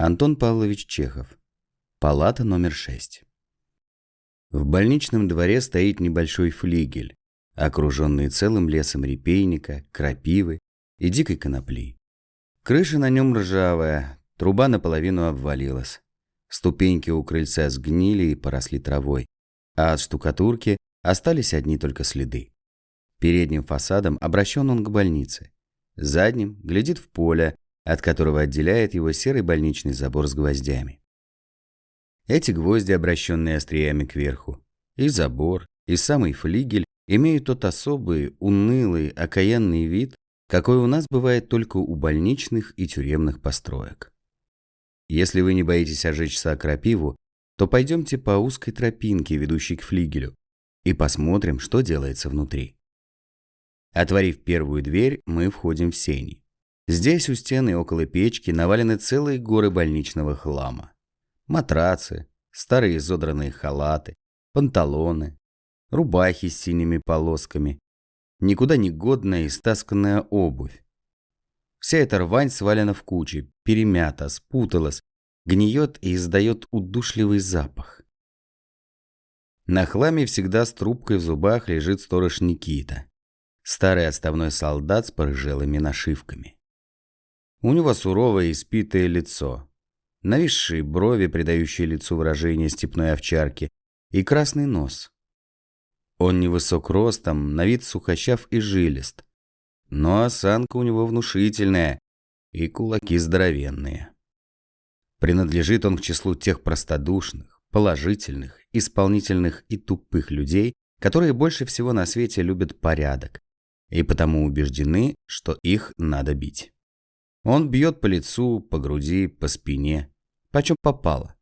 Антон Павлович Чехов. Палата номер 6. В больничном дворе стоит небольшой флигель, окруженный целым лесом репейника, крапивы и дикой конопли. Крыша на нем ржавая, труба наполовину обвалилась. Ступеньки у крыльца сгнили и поросли травой, а от штукатурки остались одни только следы. Передним фасадом обращен он к больнице. Задним глядит в поле, от которого отделяет его серый больничный забор с гвоздями. Эти гвозди, обращенные остриями кверху, и забор, и самый флигель имеют тот особый, унылый, окаянный вид, какой у нас бывает только у больничных и тюремных построек. Если вы не боитесь ожечься о крапиву, то пойдемте по узкой тропинке, ведущей к флигелю, и посмотрим, что делается внутри. Отворив первую дверь, мы входим в сени. Здесь у стены около печки навалены целые горы больничного хлама. Матрацы, старые изодранные халаты, панталоны, рубахи с синими полосками, никуда не годная и стасканная обувь. Вся эта рвань свалена в кучи, перемята, спуталась, гниет и издает удушливый запах. На хламе всегда с трубкой в зубах лежит сторож Никита, старый отставной солдат с порыжелыми нашивками. У него суровое и спитое лицо, нависшие брови, придающие лицу выражение степной овчарки, и красный нос. Он невысок ростом, на вид сухощав и жилист, но осанка у него внушительная и кулаки здоровенные. Принадлежит он к числу тех простодушных, положительных, исполнительных и тупых людей, которые больше всего на свете любят порядок и потому убеждены, что их надо бить. Он бьет по лицу, по груди, по спине, почем попало.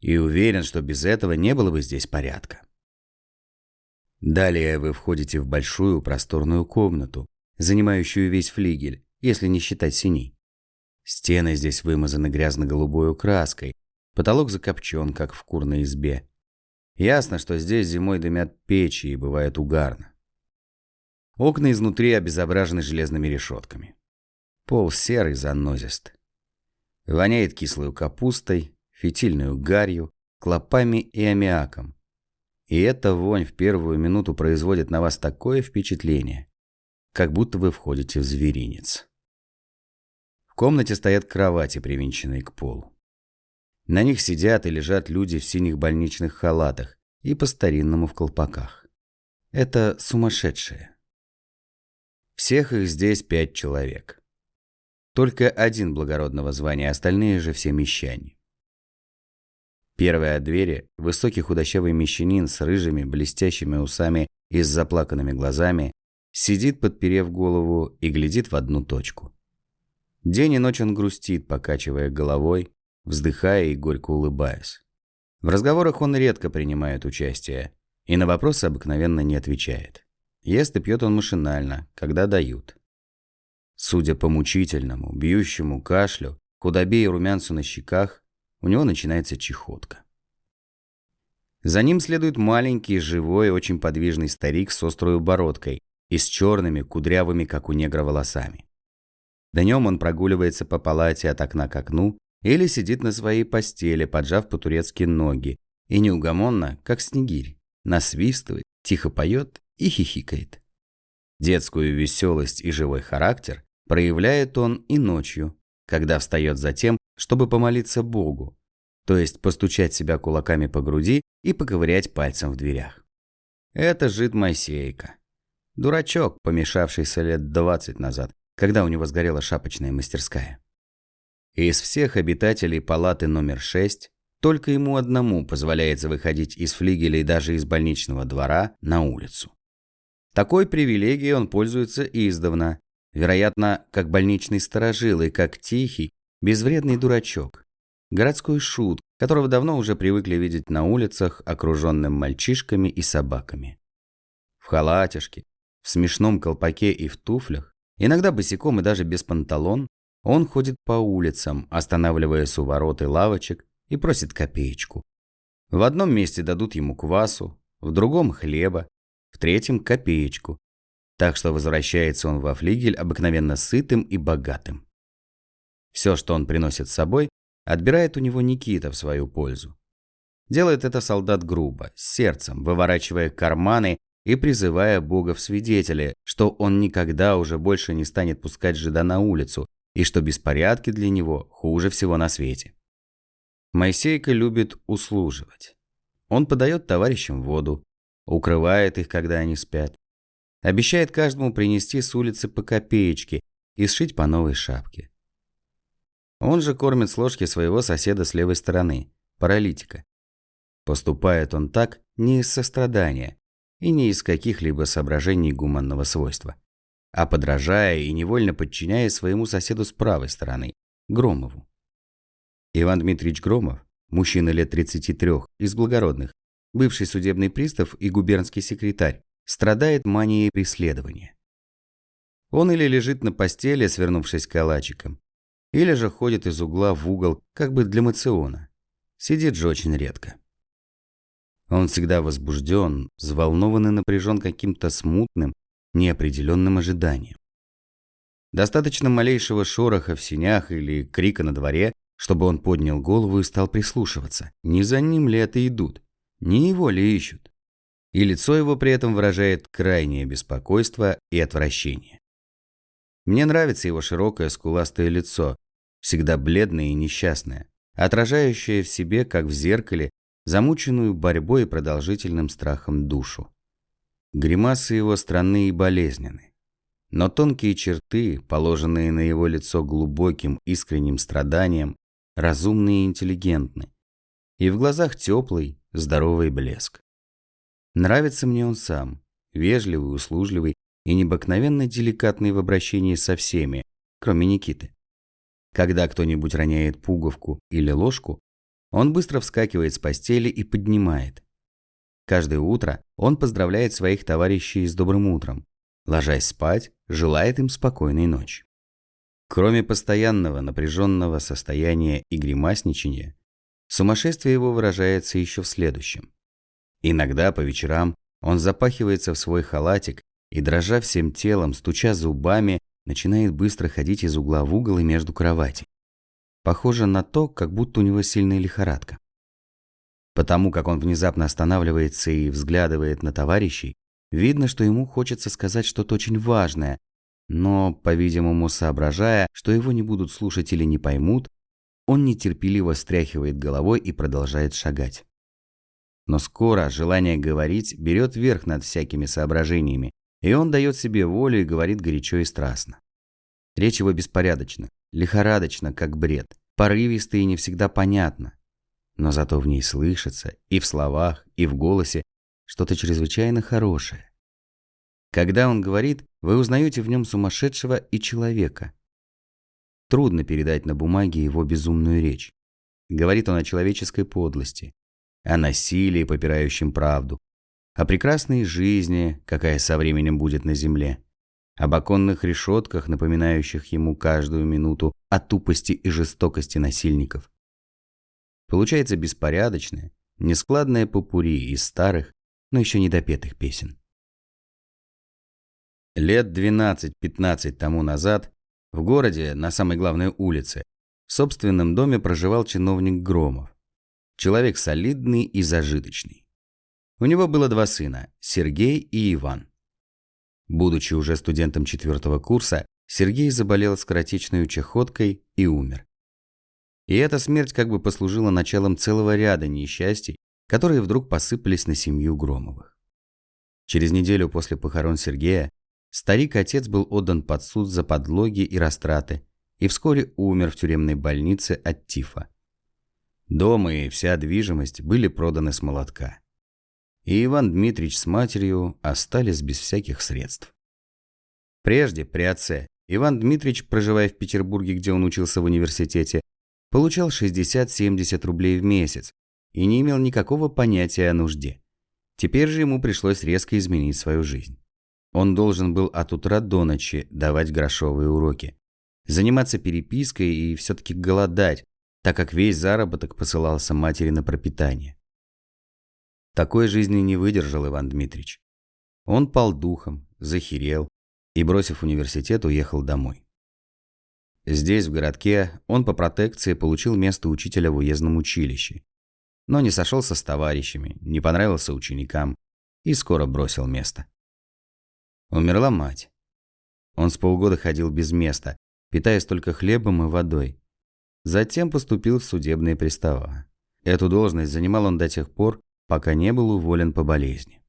И уверен, что без этого не было бы здесь порядка. Далее вы входите в большую просторную комнату, занимающую весь флигель, если не считать синей. Стены здесь вымазаны грязно-голубой краской, потолок закопчен, как в курной избе. Ясно, что здесь зимой дымят печи и бывает угарно. Окна изнутри обезображены железными решетками. Пол серый, занозист. Воняет кислой капустой, фитильной гарью, клопами и аммиаком. И эта вонь в первую минуту производит на вас такое впечатление, как будто вы входите в зверинец. В комнате стоят кровати, привинченные к полу. На них сидят и лежат люди в синих больничных халатах и по-старинному в колпаках. Это сумасшедшие. Всех их здесь пять человек. Только один благородного звания, остальные же все мещане. Первый от двери – высокий худощавый мещанин с рыжими блестящими усами и с заплаканными глазами, сидит, подперев голову, и глядит в одну точку. День и ночь он грустит, покачивая головой, вздыхая и горько улыбаясь. В разговорах он редко принимает участие и на вопросы обыкновенно не отвечает. Ест и пьет он машинально, когда дают. Судя по мучительному, бьющему кашлю, худобе и румянцу на щеках, у него начинается чехотка. За ним следует маленький, живой, очень подвижный старик с острой бородкой и с черными, кудрявыми, как у негра, волосами. Днем он прогуливается по палате от окна к окну или сидит на своей постели, поджав по-турецки ноги, и неугомонно, как снегирь, насвистывает, тихо поет и хихикает. Детскую веселость и живой характер проявляет он и ночью, когда встает за тем, чтобы помолиться Богу, то есть постучать себя кулаками по груди и поковырять пальцем в дверях. Это жид Моисейка. Дурачок, помешавшийся лет 20 назад, когда у него сгорела шапочная мастерская. Из всех обитателей палаты номер 6 только ему одному позволяется выходить из флигеля и даже из больничного двора на улицу. Такой привилегией он пользуется издавна, вероятно, как больничный сторожил и как тихий, безвредный дурачок. Городской шут, которого давно уже привыкли видеть на улицах, окруженным мальчишками и собаками. В халатишке, в смешном колпаке и в туфлях, иногда босиком и даже без панталон, он ходит по улицам, останавливаясь у ворот и лавочек, и просит копеечку. В одном месте дадут ему квасу, в другом – хлеба, в третьем – копеечку. Так что возвращается он во флигель обыкновенно сытым и богатым. Все, что он приносит с собой, отбирает у него Никита в свою пользу. Делает это солдат грубо, с сердцем, выворачивая карманы и призывая Бога в свидетели, что он никогда уже больше не станет пускать жида на улицу и что беспорядки для него хуже всего на свете. Моисейка любит услуживать. Он подает товарищам воду, укрывает их, когда они спят, обещает каждому принести с улицы по копеечке и сшить по новой шапке. Он же кормит с ложки своего соседа с левой стороны, паралитика. Поступает он так не из сострадания и не из каких-либо соображений гуманного свойства, а подражая и невольно подчиняя своему соседу с правой стороны, Громову. Иван Дмитриевич Громов, мужчина лет 33, из благородных, бывший судебный пристав и губернский секретарь, страдает манией преследования. Он или лежит на постели, свернувшись калачиком, или же ходит из угла в угол, как бы для мациона. Сидит же очень редко. Он всегда возбужден, взволнован и напряжен каким-то смутным, неопределенным ожиданием. Достаточно малейшего шороха в синях или крика на дворе, чтобы он поднял голову и стал прислушиваться. Не за ним ли это идут? Не его ли ищут? И лицо его при этом выражает крайнее беспокойство и отвращение. Мне нравится его широкое скуластое лицо, всегда бледное и несчастное, отражающее в себе, как в зеркале, замученную борьбой и продолжительным страхом душу. Гримасы его странны и болезненны. Но тонкие черты, положенные на его лицо глубоким искренним страданием, разумны и интеллигентны. И в глазах теплый, здоровый блеск. Нравится мне он сам, вежливый, услужливый и необыкновенно деликатный в обращении со всеми, кроме Никиты. Когда кто-нибудь роняет пуговку или ложку, он быстро вскакивает с постели и поднимает. Каждое утро он поздравляет своих товарищей с добрым утром, ложась спать, желает им спокойной ночи. Кроме постоянного напряженного состояния и гримасничания, сумасшествие его выражается еще в следующем. Иногда по вечерам он запахивается в свой халатик и, дрожа всем телом, стуча зубами, начинает быстро ходить из угла в угол и между кроватей. Похоже на то, как будто у него сильная лихорадка. Потому как он внезапно останавливается и взглядывает на товарищей, видно, что ему хочется сказать что-то очень важное, но, по-видимому, соображая, что его не будут слушать или не поймут, он нетерпеливо стряхивает головой и продолжает шагать. Но скоро желание говорить берет верх над всякими соображениями, и он дает себе волю и говорит горячо и страстно. Речь его беспорядочна, лихорадочна, как бред, порывисто и не всегда понятно. Но зато в ней слышится и в словах, и в голосе что-то чрезвычайно хорошее. Когда он говорит, вы узнаете в нем сумасшедшего и человека. Трудно передать на бумаге его безумную речь. Говорит он о человеческой подлости, о насилии, попирающем правду, о прекрасной жизни, какая со временем будет на земле, об оконных решетках, напоминающих ему каждую минуту о тупости и жестокости насильников. Получается беспорядочное, нескладное попури из старых, но еще недопетых песен. Лет 12-15 тому назад в городе, на самой главной улице, в собственном доме проживал чиновник Громов. Человек солидный и зажиточный. У него было два сына – Сергей и Иван. Будучи уже студентом четвертого курса, Сергей заболел скоротечной чахоткой и умер. И эта смерть как бы послужила началом целого ряда несчастий, которые вдруг посыпались на семью Громовых. Через неделю после похорон Сергея старик-отец был отдан под суд за подлоги и растраты и вскоре умер в тюремной больнице от тифа. Дом и вся движимость были проданы с молотка и Иван Дмитрич с матерью остались без всяких средств. Прежде, при отце, Иван Дмитрич, проживая в Петербурге, где он учился в университете, получал 60-70 рублей в месяц и не имел никакого понятия о нужде. Теперь же ему пришлось резко изменить свою жизнь. Он должен был от утра до ночи давать грошовые уроки, заниматься перепиской и все-таки голодать, так как весь заработок посылался матери на пропитание. Такой жизни не выдержал Иван Дмитрич. Он пал духом, захерел и, бросив университет, уехал домой. Здесь, в городке, он по протекции получил место учителя в уездном училище. Но не сошелся с товарищами, не понравился ученикам и скоро бросил место. Умерла мать. Он с полгода ходил без места, питаясь только хлебом и водой. Затем поступил в судебные пристава. Эту должность занимал он до тех пор, пока не был уволен по болезни.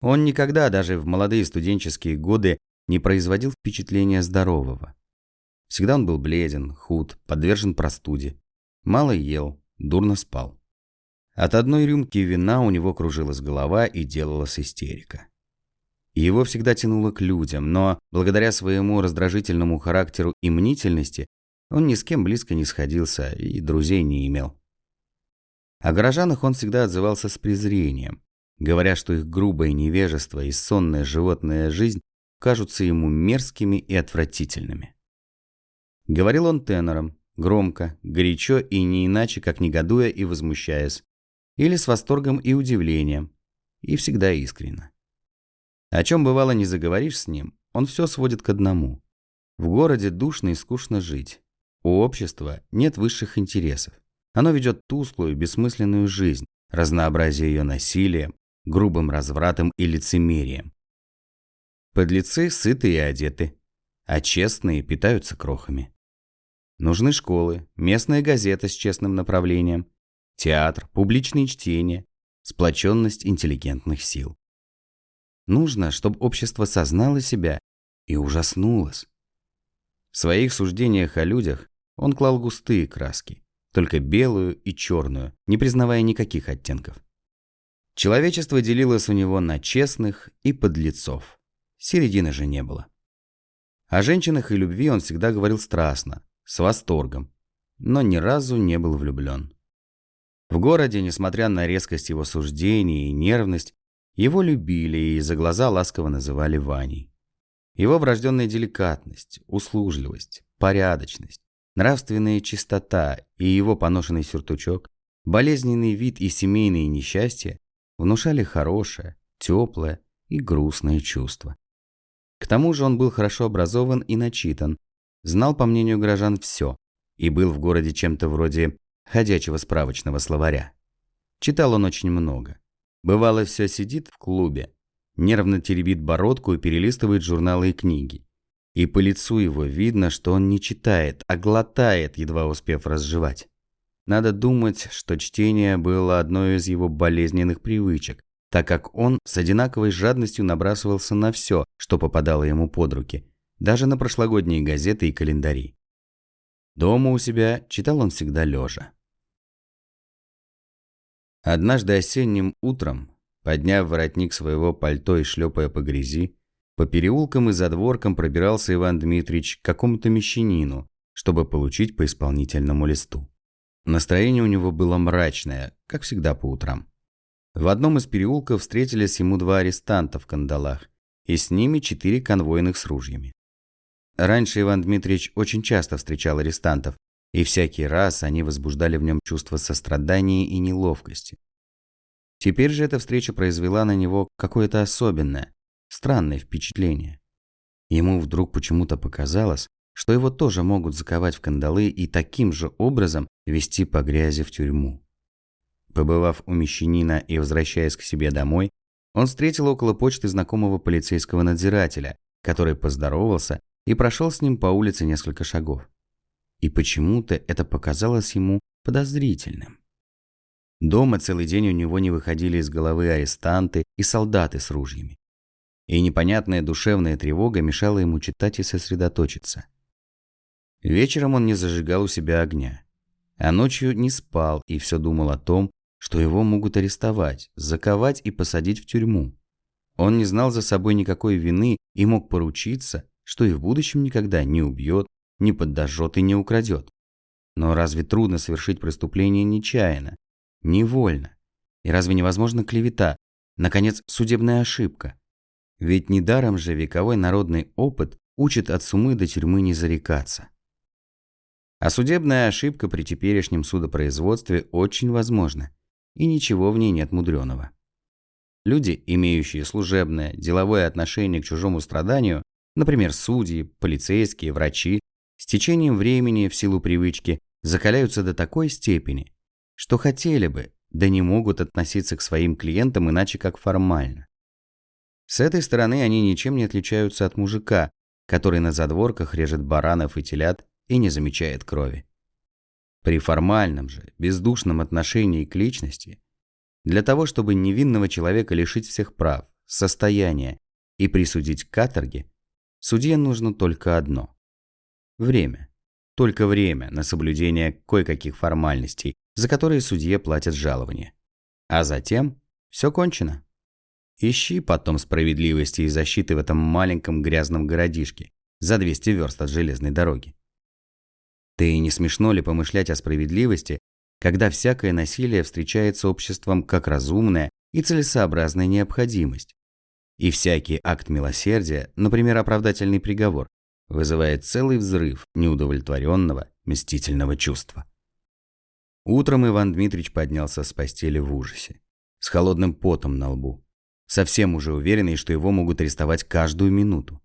Он никогда, даже в молодые студенческие годы, не производил впечатления здорового. Всегда он был бледен, худ, подвержен простуде. Мало ел, дурно спал. От одной рюмки вина у него кружилась голова и делалась истерика. Его всегда тянуло к людям, но благодаря своему раздражительному характеру и мнительности он ни с кем близко не сходился и друзей не имел. О горожанах он всегда отзывался с презрением, говоря, что их грубое невежество и сонная животная жизнь кажутся ему мерзкими и отвратительными. Говорил он тенором, громко, горячо и не иначе, как негодуя и возмущаясь, или с восторгом и удивлением, и всегда искренно. О чем бывало не заговоришь с ним, он все сводит к одному. В городе душно и скучно жить. У общества нет высших интересов. Оно ведет тусклую, бессмысленную жизнь, разнообразие ее насилием, грубым развратом и лицемерием. Подлецы сыты и одеты, а честные питаются крохами. Нужны школы, местная газета с честным направлением, театр, публичные чтения, сплоченность интеллигентных сил. Нужно, чтобы общество сознало себя и ужаснулось. Своих суждениях о людях он клал густые краски, только белую и черную, не признавая никаких оттенков. Человечество делилось у него на честных и подлецов. Середины же не было. О женщинах и любви он всегда говорил страстно, с восторгом, но ни разу не был влюблен. В городе, несмотря на резкость его суждений и нервность, его любили и за глаза ласково называли Ваней. Его врожденная деликатность, услужливость, порядочность, нравственная чистота и его поношенный сюртучок, болезненный вид и семейные несчастья внушали хорошее, теплое и грустное чувство. К тому же он был хорошо образован и начитан, знал, по мнению горожан, все и был в городе чем-то вроде ходячего справочного словаря. Читал он очень много. Бывало, все сидит в клубе, нервно теребит бородку и перелистывает журналы и книги. И по лицу его видно, что он не читает, а глотает, едва успев разжевать. Надо думать, что чтение было одной из его болезненных привычек, так как он с одинаковой жадностью набрасывался на все, что попадало ему под руки, даже на прошлогодние газеты и календари. Дома у себя читал он всегда лежа. Однажды осенним утром, подняв воротник своего пальто и шлепая по грязи, по переулкам и задворкам пробирался Иван Дмитриевич к какому-то мещанину, чтобы получить по исполнительному листу. Настроение у него было мрачное, как всегда по утрам. В одном из переулков встретились ему два арестанта в кандалах, и с ними четыре конвойных с ружьями. Раньше Иван Дмитриевич очень часто встречал арестантов, и всякий раз они возбуждали в нем чувство сострадания и неловкости. Теперь же эта встреча произвела на него какое-то особенное, странное впечатление. Ему вдруг почему-то показалось, что его тоже могут заковать в кандалы и таким же образом вести по грязи в тюрьму. Побывав у мещанина и возвращаясь к себе домой, он встретил около почты знакомого полицейского надзирателя, который поздоровался и прошел с ним по улице несколько шагов. И почему-то это показалось ему подозрительным. Дома целый день у него не выходили из головы арестанты и солдаты с ружьями. И непонятная душевная тревога мешала ему читать и сосредоточиться. Вечером он не зажигал у себя огня, а ночью не спал и все думал о том, что его могут арестовать, заковать и посадить в тюрьму. Он не знал за собой никакой вины и мог поручиться, что и в будущем никогда не убьет, не подожжет и не украдет. Но разве трудно совершить преступление нечаянно, невольно? И разве невозможно клевета, наконец, судебная ошибка? Ведь недаром же вековой народный опыт учит от сумы до тюрьмы не зарекаться. А судебная ошибка при теперешнем судопроизводстве очень возможна, и ничего в ней нет мудреного. Люди, имеющие служебное, деловое отношение к чужому страданию, Например, судьи, полицейские, врачи с течением времени, в силу привычки, закаляются до такой степени, что хотели бы, да не могут относиться к своим клиентам иначе как формально. С этой стороны они ничем не отличаются от мужика, который на задворках режет баранов и телят и не замечает крови. При формальном же, бездушном отношении к личности, для того, чтобы невинного человека лишить всех прав, состояния и присудить к каторге, судье нужно только одно – время. Только время на соблюдение кое-каких формальностей, за которые судье платят жалование. А затем все кончено. Ищи потом справедливости и защиты в этом маленьком грязном городишке за 200 верст от железной дороги. Ты не смешно ли помышлять о справедливости, когда всякое насилие встречается обществом как разумная и целесообразная необходимость, и всякий акт милосердия, например, оправдательный приговор, вызывает целый взрыв неудовлетворенного, мстительного чувства. Утром Иван Дмитрич поднялся с постели в ужасе, с холодным потом на лбу, совсем уже уверенный, что его могут арестовать каждую минуту.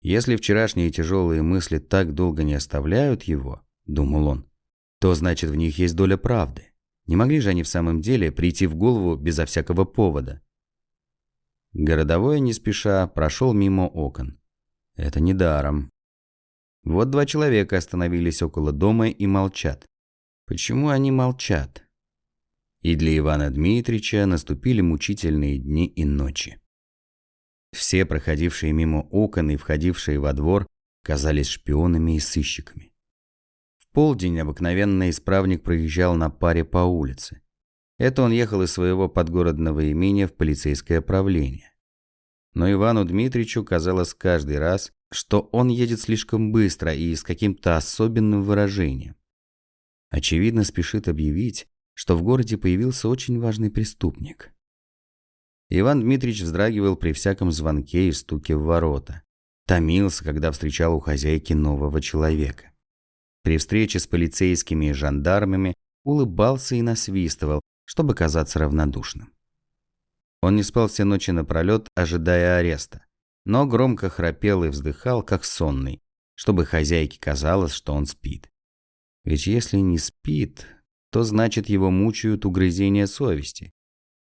Если вчерашние тяжелые мысли так долго не оставляют его, думал он, то значит в них есть доля правды. Не могли же они в самом деле прийти в голову безо всякого повода. Городовой не спеша прошел мимо окон. Это не даром. Вот два человека остановились около дома и молчат. Почему они молчат? И для Ивана Дмитрича наступили мучительные дни и ночи. Все проходившие мимо окон и входившие во двор казались шпионами и сыщиками. В полдень обыкновенно исправник проезжал на паре по улице. Это он ехал из своего подгородного имения в полицейское правление. Но Ивану Дмитричу казалось каждый раз, что он едет слишком быстро и с каким-то особенным выражением. Очевидно, спешит объявить, что в городе появился очень важный преступник. Иван Дмитрич вздрагивал при всяком звонке и стуке в ворота. Томился, когда встречал у хозяйки нового человека. При встрече с полицейскими и жандармами улыбался и насвистывал, чтобы казаться равнодушным. Он не спал все ночи напролет, ожидая ареста, но громко храпел и вздыхал, как сонный, чтобы хозяйке казалось, что он спит. Ведь если не спит, то значит его мучают угрызения совести.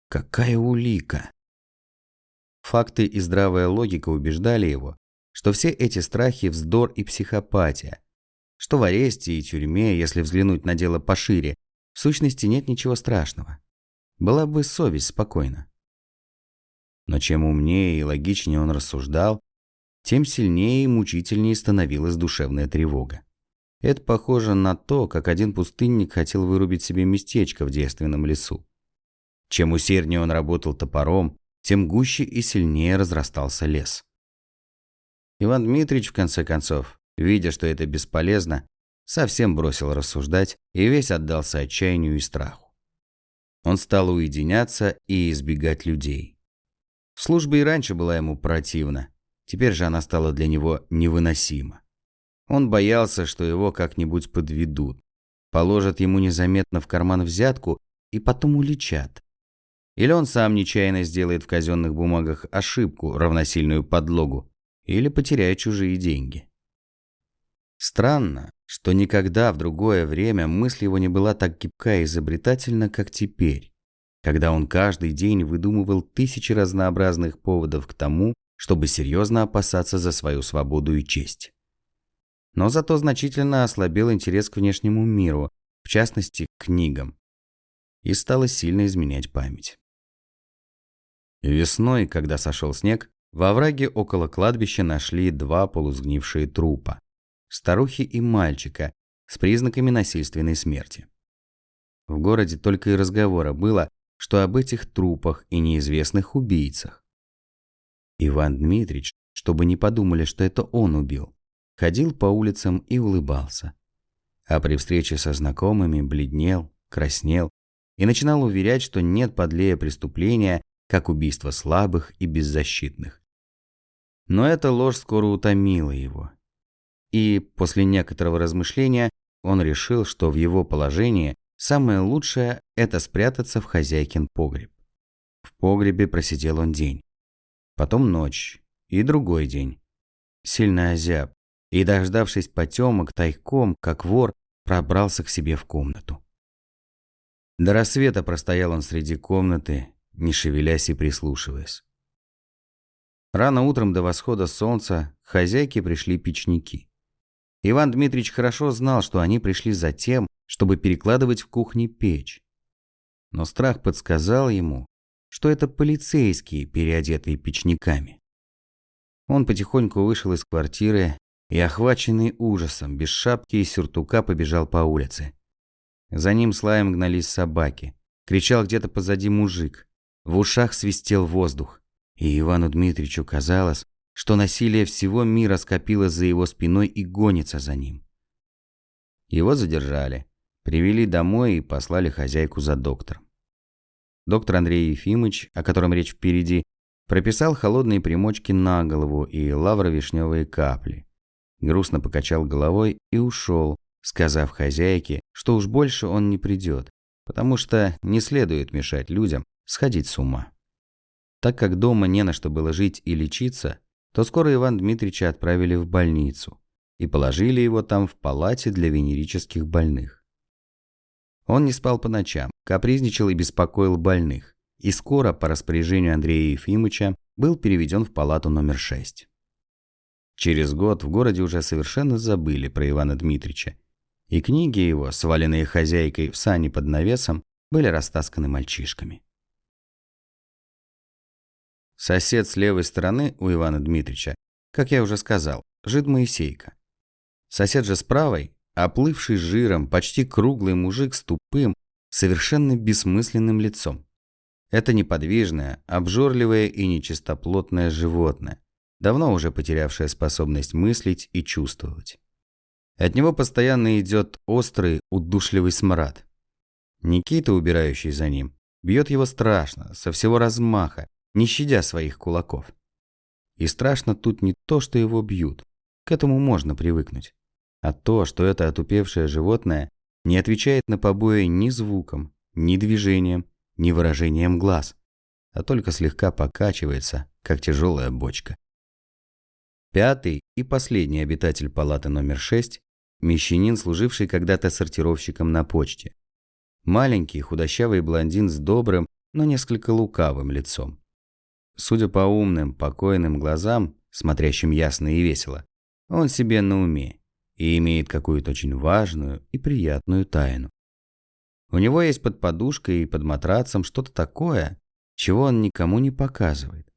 Какая улика? Факты и здравая логика убеждали его, что все эти страхи – вздор и психопатия, что в аресте и тюрьме, если взглянуть на дело пошире, в сущности нет ничего страшного. Была бы совесть спокойна. Но чем умнее и логичнее он рассуждал, тем сильнее и мучительнее становилась душевная тревога. Это похоже на то, как один пустынник хотел вырубить себе местечко в девственном лесу. Чем усерднее он работал топором, тем гуще и сильнее разрастался лес. Иван Дмитрич, в конце концов, видя, что это бесполезно, совсем бросил рассуждать и весь отдался отчаянию и страху. Он стал уединяться и избегать людей. Служба и раньше была ему противна, теперь же она стала для него невыносима. Он боялся, что его как-нибудь подведут, положат ему незаметно в карман взятку и потом уличат. Или он сам нечаянно сделает в казенных бумагах ошибку, равносильную подлогу, или потеряет чужие деньги. Странно, что никогда в другое время мысль его не была так гибка и изобретательна, как теперь, когда он каждый день выдумывал тысячи разнообразных поводов к тому, чтобы серьезно опасаться за свою свободу и честь. Но зато значительно ослабел интерес к внешнему миру, в частности, к книгам, и стало сильно изменять память. Весной, когда сошел снег, во враге около кладбища нашли два полусгнившие трупа – старухи и мальчика с признаками насильственной смерти. В городе только и разговора было, что об этих трупах и неизвестных убийцах. Иван Дмитрич, чтобы не подумали, что это он убил, ходил по улицам и улыбался. А при встрече со знакомыми бледнел, краснел и начинал уверять, что нет подлее преступления, как убийство слабых и беззащитных. Но эта ложь скоро утомила его. И после некоторого размышления он решил, что в его положении самое лучшее – это спрятаться в хозяйкин погреб. В погребе просидел он день. Потом ночь и другой день. Сильно озяб, и, дождавшись потемок, тайком, как вор, пробрался к себе в комнату. До рассвета простоял он среди комнаты, не шевелясь и прислушиваясь. Рано утром до восхода солнца к хозяйке пришли печники. Иван Дмитриевич хорошо знал, что они пришли за тем, чтобы перекладывать в кухне печь. Но страх подсказал ему, что это полицейские, переодетые печниками. Он потихоньку вышел из квартиры и, охваченный ужасом, без шапки и сюртука побежал по улице. За ним с лаем гнались собаки. Кричал где-то позади мужик. В ушах свистел воздух. И Ивану Дмитриевичу казалось, что насилие всего мира скопилось за его спиной и гонится за ним. Его задержали, привели домой и послали хозяйку за доктором. Доктор Андрей Ефимович, о котором речь впереди, прописал холодные примочки на голову и лавровишневые капли. Грустно покачал головой и ушел, сказав хозяйке, что уж больше он не придет, потому что не следует мешать людям сходить с ума. Так как дома не на что было жить и лечиться, то скоро Иван Дмитриевича отправили в больницу и положили его там в палате для венерических больных. Он не спал по ночам, капризничал и беспокоил больных, и скоро, по распоряжению Андрея Ефимовича, был переведен в палату номер 6. Через год в городе уже совершенно забыли про Ивана Дмитрича, и книги его, сваленные хозяйкой в сани под навесом, были растасканы мальчишками. Сосед с левой стороны у Ивана Дмитрича, как я уже сказал, жид Моисейка. Сосед же с правой, оплывший жиром, почти круглый мужик с тупым, совершенно бессмысленным лицом. Это неподвижное, обжорливое и нечистоплотное животное, давно уже потерявшая способность мыслить и чувствовать. От него постоянно идет острый, удушливый смрад. Никита, убирающий за ним, бьет его страшно, со всего размаха, не щадя своих кулаков. И страшно тут не то, что его бьют, к этому можно привыкнуть, а то, что это отупевшее животное не отвечает на побои ни звуком, ни движением, ни выражением глаз, а только слегка покачивается, как тяжелая бочка. Пятый и последний обитатель палаты номер 6 – мещанин, служивший когда-то сортировщиком на почте. Маленький, худощавый блондин с добрым, но несколько лукавым лицом. Судя по умным, покойным глазам, смотрящим ясно и весело, он себе на уме и имеет какую-то очень важную и приятную тайну. У него есть под подушкой и под матрацем что-то такое, чего он никому не показывает.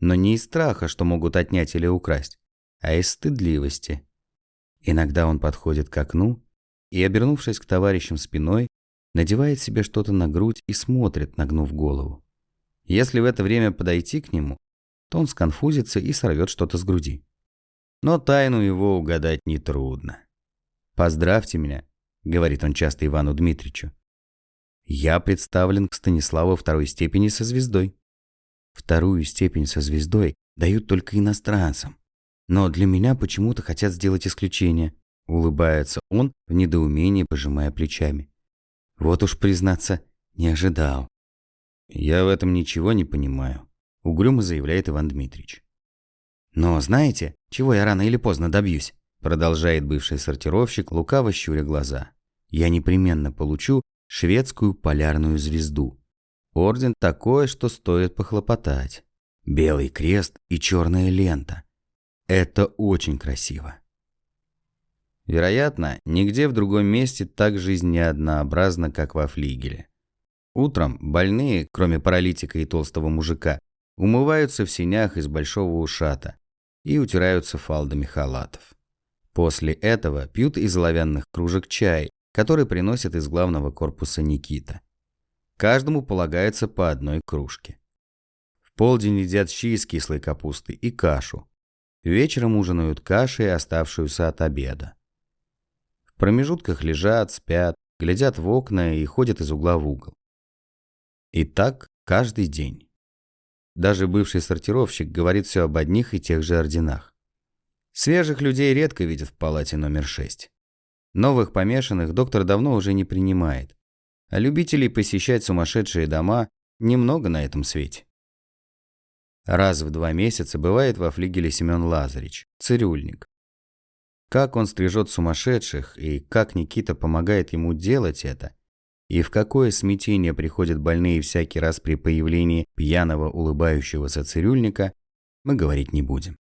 Но не из страха, что могут отнять или украсть, а из стыдливости. Иногда он подходит к окну и, обернувшись к товарищам спиной, надевает себе что-то на грудь и смотрит, нагнув голову. Если в это время подойти к нему, то он сконфузится и сорвет что-то с груди. Но тайну его угадать нетрудно. «Поздравьте меня», — говорит он часто Ивану Дмитричу. «Я представлен к Станиславу второй степени со звездой». Вторую степень со звездой дают только иностранцам. Но для меня почему-то хотят сделать исключение. Улыбается он в недоумении, пожимая плечами. Вот уж, признаться, не ожидал. Я в этом ничего не понимаю, угрюмо заявляет Иван Дмитриевич. Но знаете, чего я рано или поздно добьюсь? Продолжает бывший сортировщик, лукаво щуря глаза. Я непременно получу шведскую полярную звезду. Орден такой, что стоит похлопотать. Белый крест и черная лента. Это очень красиво. Вероятно, нигде в другом месте так жизнь не однообразна, как во флигеле. Утром больные, кроме паралитика и толстого мужика, умываются в синях из большого ушата и утираются фалдами халатов. После этого пьют из оловянных кружек чай, который приносит из главного корпуса Никита. Каждому полагается по одной кружке. В полдень едят щи из кислой капусты и кашу. Вечером ужинают кашей, оставшуюся от обеда. В промежутках лежат, спят, глядят в окна и ходят из угла в угол. И так каждый день. Даже бывший сортировщик говорит все об одних и тех же орденах. Свежих людей редко видят в палате номер 6. Новых помешанных доктор давно уже не принимает. А любителей посещать сумасшедшие дома немного на этом свете. Раз в два месяца бывает во флигеле Семен Лазарич, цирюльник. Как он стрижет сумасшедших, и как Никита помогает ему делать это, и в какое смятение приходят больные всякий раз при появлении пьяного улыбающегося цирюльника, мы говорить не будем.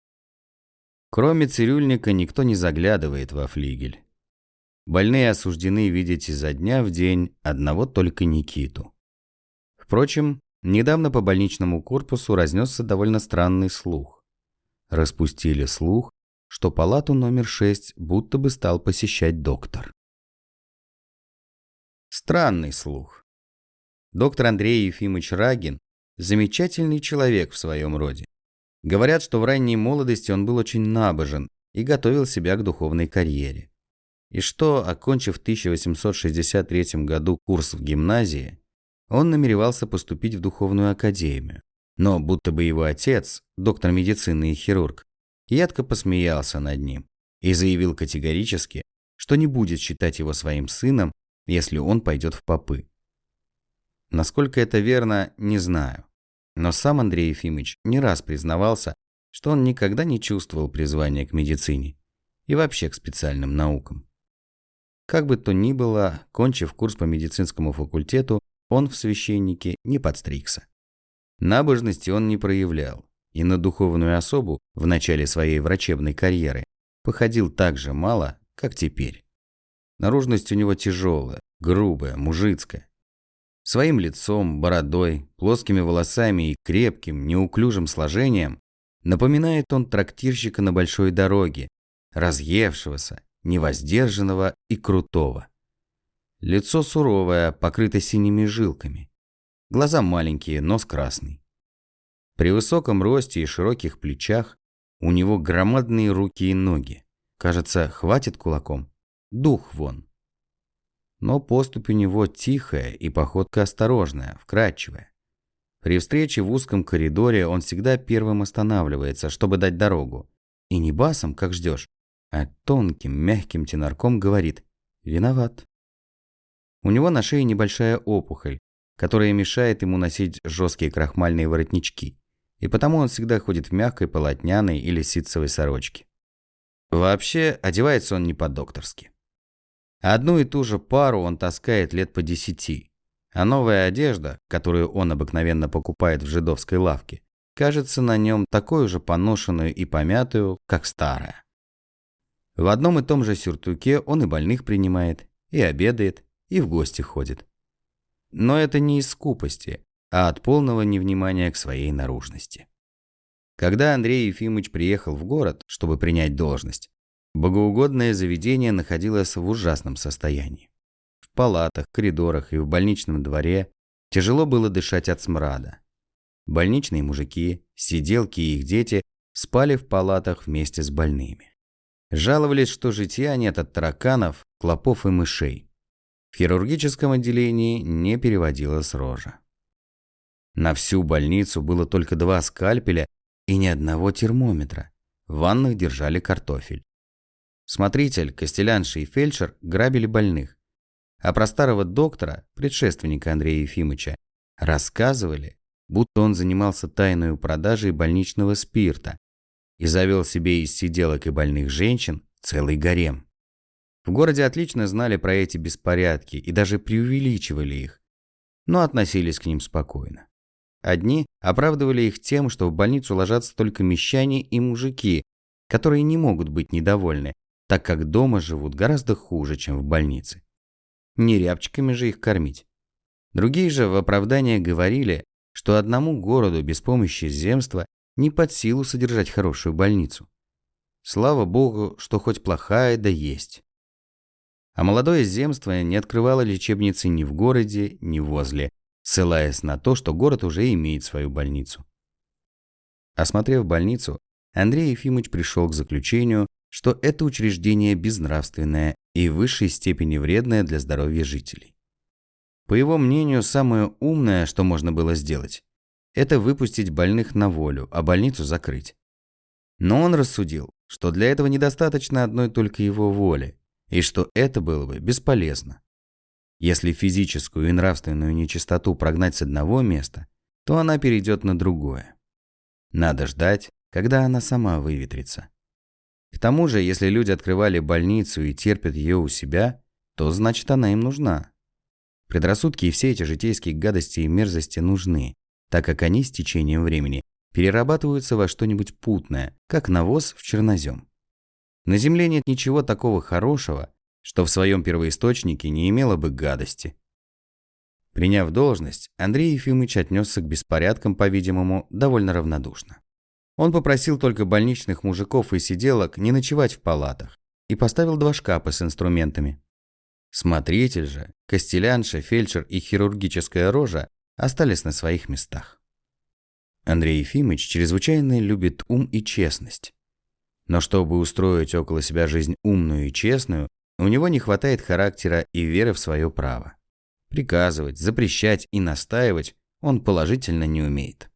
Кроме цирюльника никто не заглядывает во флигель. Больные осуждены видеть изо дня в день одного только Никиту. Впрочем, недавно по больничному корпусу разнесся довольно странный слух. Распустили слух, что палату номер 6 будто бы стал посещать доктор. Странный слух. Доктор Андрей Ефимович Рагин – замечательный человек в своем роде. Говорят, что в ранней молодости он был очень набожен и готовил себя к духовной карьере. И что, окончив в 1863 году курс в гимназии, он намеревался поступить в духовную академию. Но будто бы его отец, доктор медицины и хирург, едко посмеялся над ним и заявил категорически, что не будет считать его своим сыном, если он пойдет в попы. Насколько это верно, не знаю. Но сам Андрей Ефимович не раз признавался, что он никогда не чувствовал призвания к медицине и вообще к специальным наукам. Как бы то ни было, кончив курс по медицинскому факультету, он в священнике не подстригся. Набожности он не проявлял, и на духовную особу в начале своей врачебной карьеры походил так же мало, как теперь. Наружность у него тяжелая, грубая, мужицкая. Своим лицом, бородой, плоскими волосами и крепким, неуклюжим сложением напоминает он трактирщика на большой дороге, разъевшегося, невоздержанного и крутого. Лицо суровое, покрыто синими жилками. Глаза маленькие, нос красный. При высоком росте и широких плечах у него громадные руки и ноги. Кажется, хватит кулаком. Дух вон но поступь у него тихая и походка осторожная, вкрадчивая. При встрече в узком коридоре он всегда первым останавливается, чтобы дать дорогу. И не басом, как ждешь, а тонким, мягким тенорком говорит «Виноват». У него на шее небольшая опухоль, которая мешает ему носить жесткие крахмальные воротнички, и потому он всегда ходит в мягкой полотняной или ситцевой сорочке. Вообще, одевается он не по-докторски. Одну и ту же пару он таскает лет по десяти. А новая одежда, которую он обыкновенно покупает в жидовской лавке, кажется на нем такой же поношенную и помятую, как старая. В одном и том же сюртуке он и больных принимает, и обедает, и в гости ходит. Но это не из скупости, а от полного невнимания к своей наружности. Когда Андрей Ефимович приехал в город, чтобы принять должность, Богоугодное заведение находилось в ужасном состоянии. В палатах, коридорах и в больничном дворе тяжело было дышать от смрада. Больничные мужики, сиделки и их дети спали в палатах вместе с больными. Жаловались, что житья нет от тараканов, клопов и мышей. В хирургическом отделении не переводилась рожа. На всю больницу было только два скальпеля и ни одного термометра. В ваннах держали картофель. Смотритель, костелянша и фельдшер грабили больных. А про старого доктора, предшественника Андрея Ефимовича, рассказывали, будто он занимался тайной продажей больничного спирта и завел себе из сиделок и больных женщин целый гарем. В городе отлично знали про эти беспорядки и даже преувеличивали их, но относились к ним спокойно. Одни оправдывали их тем, что в больницу ложатся только мещане и мужики, которые не могут быть недовольны, так как дома живут гораздо хуже, чем в больнице. Не рябчиками же их кормить. Другие же в оправдание говорили, что одному городу без помощи земства не под силу содержать хорошую больницу. Слава богу, что хоть плохая, да есть. А молодое земство не открывало лечебницы ни в городе, ни возле, ссылаясь на то, что город уже имеет свою больницу. Осмотрев больницу, Андрей Ефимович пришел к заключению, что это учреждение безнравственное и в высшей степени вредное для здоровья жителей. По его мнению, самое умное, что можно было сделать, это выпустить больных на волю, а больницу закрыть. Но он рассудил, что для этого недостаточно одной только его воли, и что это было бы бесполезно. Если физическую и нравственную нечистоту прогнать с одного места, то она перейдет на другое. Надо ждать, когда она сама выветрится. К тому же, если люди открывали больницу и терпят ее у себя, то значит она им нужна. Предрассудки и все эти житейские гадости и мерзости нужны, так как они с течением времени перерабатываются во что-нибудь путное, как навоз в чернозем. На Земле нет ничего такого хорошего, что в своем первоисточнике не имело бы гадости. Приняв должность, Андрей Ефимович отнесся к беспорядкам, по-видимому, довольно равнодушно. Он попросил только больничных мужиков и сиделок не ночевать в палатах и поставил два шкафа с инструментами. Смотритель же, костелянша, фельдшер и хирургическая рожа остались на своих местах. Андрей Ефимович чрезвычайно любит ум и честность. Но чтобы устроить около себя жизнь умную и честную, у него не хватает характера и веры в свое право. Приказывать, запрещать и настаивать он положительно не умеет.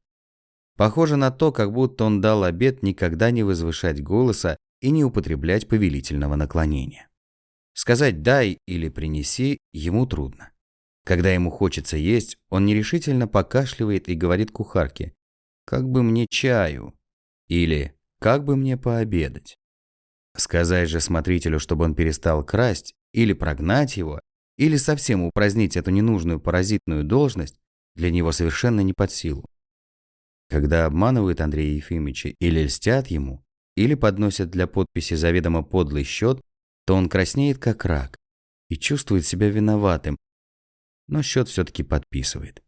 Похоже на то, как будто он дал обет никогда не возвышать голоса и не употреблять повелительного наклонения. Сказать «дай» или «принеси» ему трудно. Когда ему хочется есть, он нерешительно покашливает и говорит кухарке «как бы мне чаю» или «как бы мне пообедать». Сказать же смотрителю, чтобы он перестал красть, или прогнать его, или совсем упразднить эту ненужную паразитную должность, для него совершенно не под силу. Когда обманывают Андрея Ефимовича или льстят ему, или подносят для подписи заведомо подлый счет, то он краснеет как рак и чувствует себя виноватым, но счет все-таки подписывает.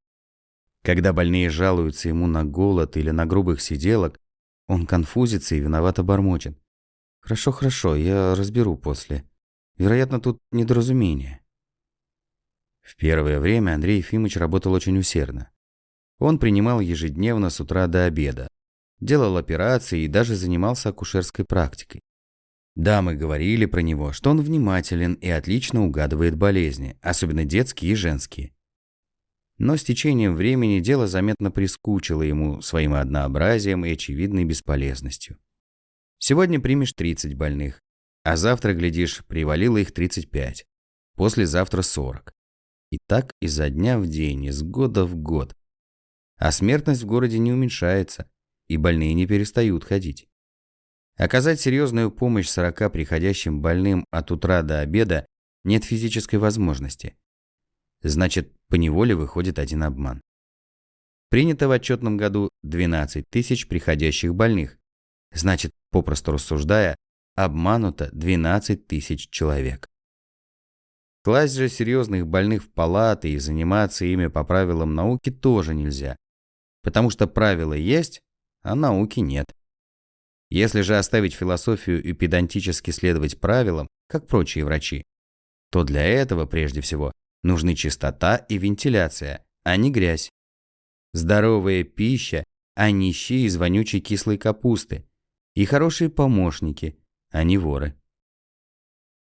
Когда больные жалуются ему на голод или на грубых сиделок, он конфузится и виновато бормочет. «Хорошо, хорошо, я разберу после. Вероятно, тут недоразумение». В первое время Андрей Ефимович работал очень усердно. Он принимал ежедневно с утра до обеда, делал операции и даже занимался акушерской практикой. Дамы говорили про него, что он внимателен и отлично угадывает болезни, особенно детские и женские. Но с течением времени дело заметно прискучило ему своим однообразием и очевидной бесполезностью. Сегодня примешь 30 больных, а завтра, глядишь, привалило их 35, послезавтра 40. И так изо дня в день, из года в год, а смертность в городе не уменьшается, и больные не перестают ходить. Оказать серьезную помощь 40 приходящим больным от утра до обеда нет физической возможности. Значит, поневоле выходит один обман. Принято в отчетном году 12 тысяч приходящих больных. Значит, попросту рассуждая, обмануто 12 тысяч человек. Класть же серьезных больных в палаты и заниматься ими по правилам науки тоже нельзя. Потому что правила есть, а науки нет. Если же оставить философию и педантически следовать правилам, как прочие врачи, то для этого, прежде всего, нужны чистота и вентиляция, а не грязь. Здоровая пища, а не щи из вонючей кислой капусты. И хорошие помощники, а не воры.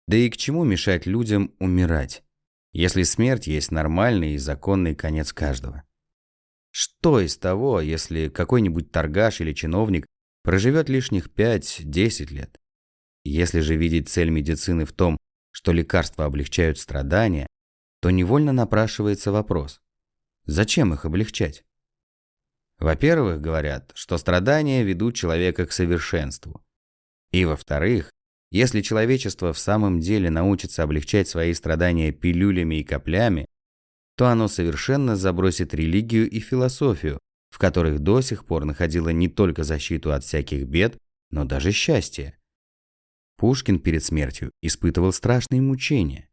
Да и к чему мешать людям умирать, если смерть есть нормальный и законный конец каждого? Что из того, если какой-нибудь торгаш или чиновник проживет лишних 5-10 лет? Если же видеть цель медицины в том, что лекарства облегчают страдания, то невольно напрашивается вопрос, зачем их облегчать? Во-первых, говорят, что страдания ведут человека к совершенству. И во-вторых, если человечество в самом деле научится облегчать свои страдания пилюлями и каплями, то оно совершенно забросит религию и философию, в которых до сих пор находило не только защиту от всяких бед, но даже счастье. Пушкин перед смертью испытывал страшные мучения.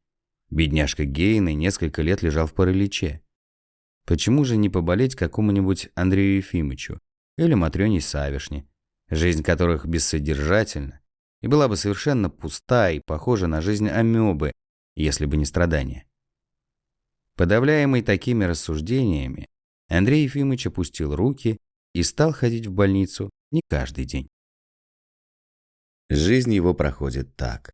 Бедняжка Гейна несколько лет лежал в параличе. Почему же не поболеть какому-нибудь Андрею Ефимовичу или Матрёне Савишне, жизнь которых бессодержательна и была бы совершенно пуста и похожа на жизнь амебы, если бы не страдания? Подавляемый такими рассуждениями, Андрей Ефимович опустил руки и стал ходить в больницу не каждый день. Жизнь его проходит так.